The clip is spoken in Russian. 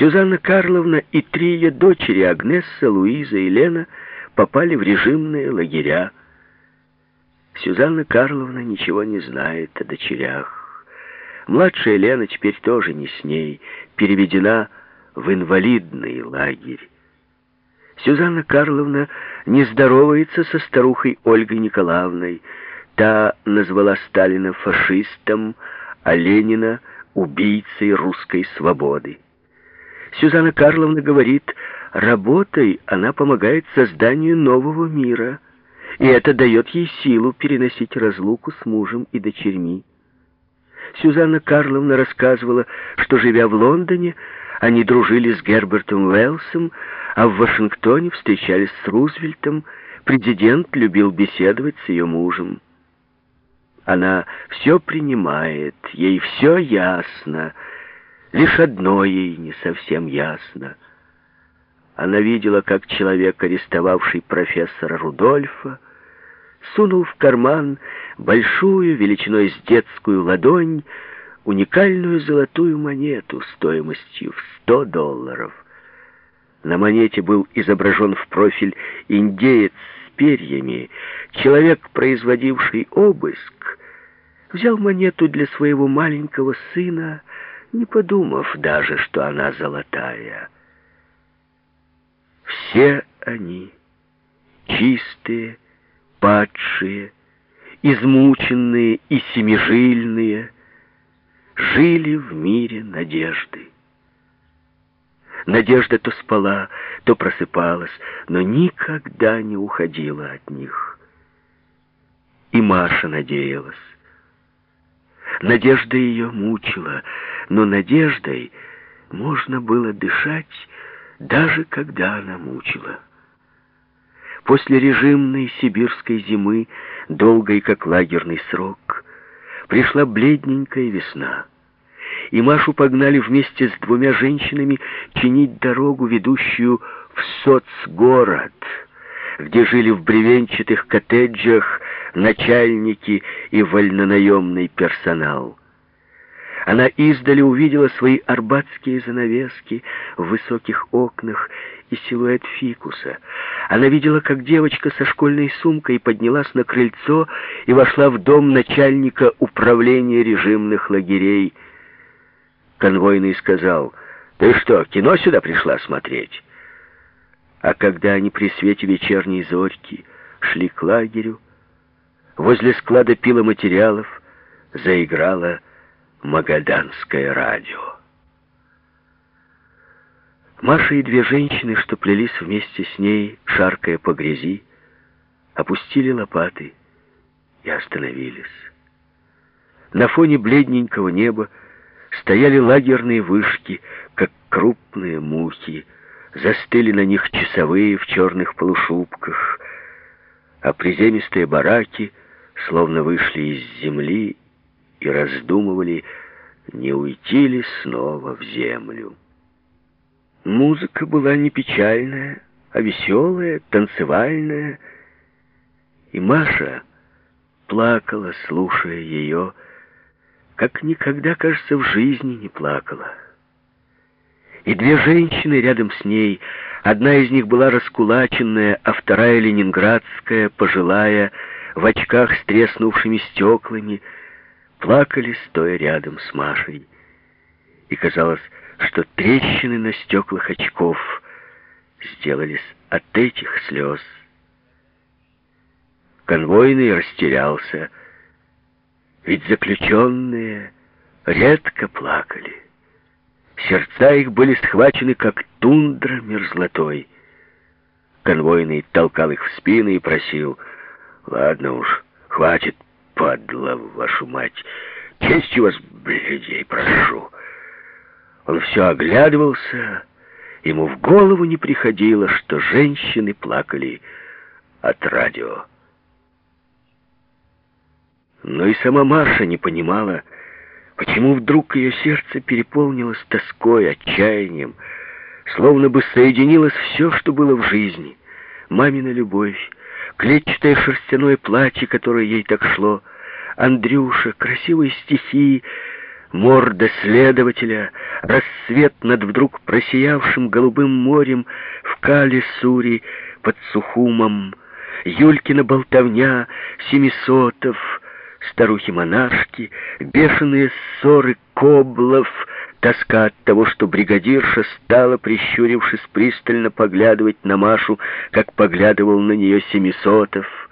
Сюзанна Карловна и три ее дочери, Агнесса, Луиза и Лена, попали в режимные лагеря. Сюзанна Карловна ничего не знает о дочерях. Младшая Лена теперь тоже не с ней, переведена в инвалидный лагерь. Сюзанна Карловна не здоровается со старухой Ольгой Николаевной. Та назвала Сталина фашистом, а Ленина — убийцей русской свободы. Сюзанна Карловна говорит, работой она помогает созданию нового мира, и это дает ей силу переносить разлуку с мужем и дочерьми. Сюзанна Карловна рассказывала, что, живя в Лондоне, они дружили с Гербертом Уэллсом, а в Вашингтоне встречались с Рузвельтом. Президент любил беседовать с ее мужем. Она все принимает, ей все ясно. Лишь одно ей не совсем ясно. Она видела, как человек, арестовавший профессора Рудольфа, сунул в карман большую, величиной с детскую ладонь, уникальную золотую монету стоимостью в 100 долларов. На монете был изображен в профиль индеец с перьями. Человек, производивший обыск, взял монету для своего маленького сына, не подумав даже, что она золотая. Все они, чистые, падшие, измученные и семижильные, жили в мире надежды. Надежда то спала, то просыпалась, но никогда не уходила от них. И Маша надеялась. Надежда ее мучила, но надеждой можно было дышать, даже когда она мучила. После режимной сибирской зимы, долгой как лагерный срок, пришла бледненькая весна и Машу погнали вместе с двумя женщинами чинить дорогу, ведущую в соцгород, где жили в бревенчатых коттеджах начальники и вольнонаемный персонал. Она издали увидела свои арбатские занавески в высоких окнах и силуэт фикуса. Она видела, как девочка со школьной сумкой поднялась на крыльцо и вошла в дом начальника управления режимных лагерей — Конвойный сказал, «Ты что, кино сюда пришла смотреть?» А когда они при свете вечерней зорьки шли к лагерю, возле склада пиломатериалов заиграло магаданское радио. Маша и две женщины, что плелись вместе с ней, шаркая по грязи, опустили лопаты и остановились. На фоне бледненького неба стояли лагерные вышки, как крупные мухи, застыли на них часовые в черных полушубках, а приземистые бараки словно вышли из земли и раздумывали, не уйти ли снова в землю. Музыка была не печальная, а веселая, танцевальная, и Маша плакала, слушая ее, как никогда, кажется, в жизни не плакала. И две женщины рядом с ней, одна из них была раскулаченная, а вторая ленинградская, пожилая, в очках с треснувшими стеклами, плакали, стоя рядом с Машей. И казалось, что трещины на стеклах очков сделались от этих слез. Конвойный растерялся, ведь заключенные редко плакали. Сердца их были схвачены, как тундра мерзлотой. Конвойный толкал их в спины и просил, «Ладно уж, хватит, падла, вашу мать, честью вас, блядей, прошу». Он все оглядывался, ему в голову не приходило, что женщины плакали от радио. Но и сама Маша не понимала, почему вдруг ее сердце переполнилось тоской, отчаянием, словно бы соединилось все, что было в жизни. Мамина любовь, клетчатое шерстяное платье, которое ей так шло, Андрюша, красивые стихи, морда следователя, рассвет над вдруг просиявшим голубым морем в Кале-Сури под Сухумом, Юлькина болтовня, Семисотов, старухи-монашки, бешеные ссоры коблов, тоска от того, что бригадирша стала, прищурившись, пристально поглядывать на Машу, как поглядывал на нее Семисотов —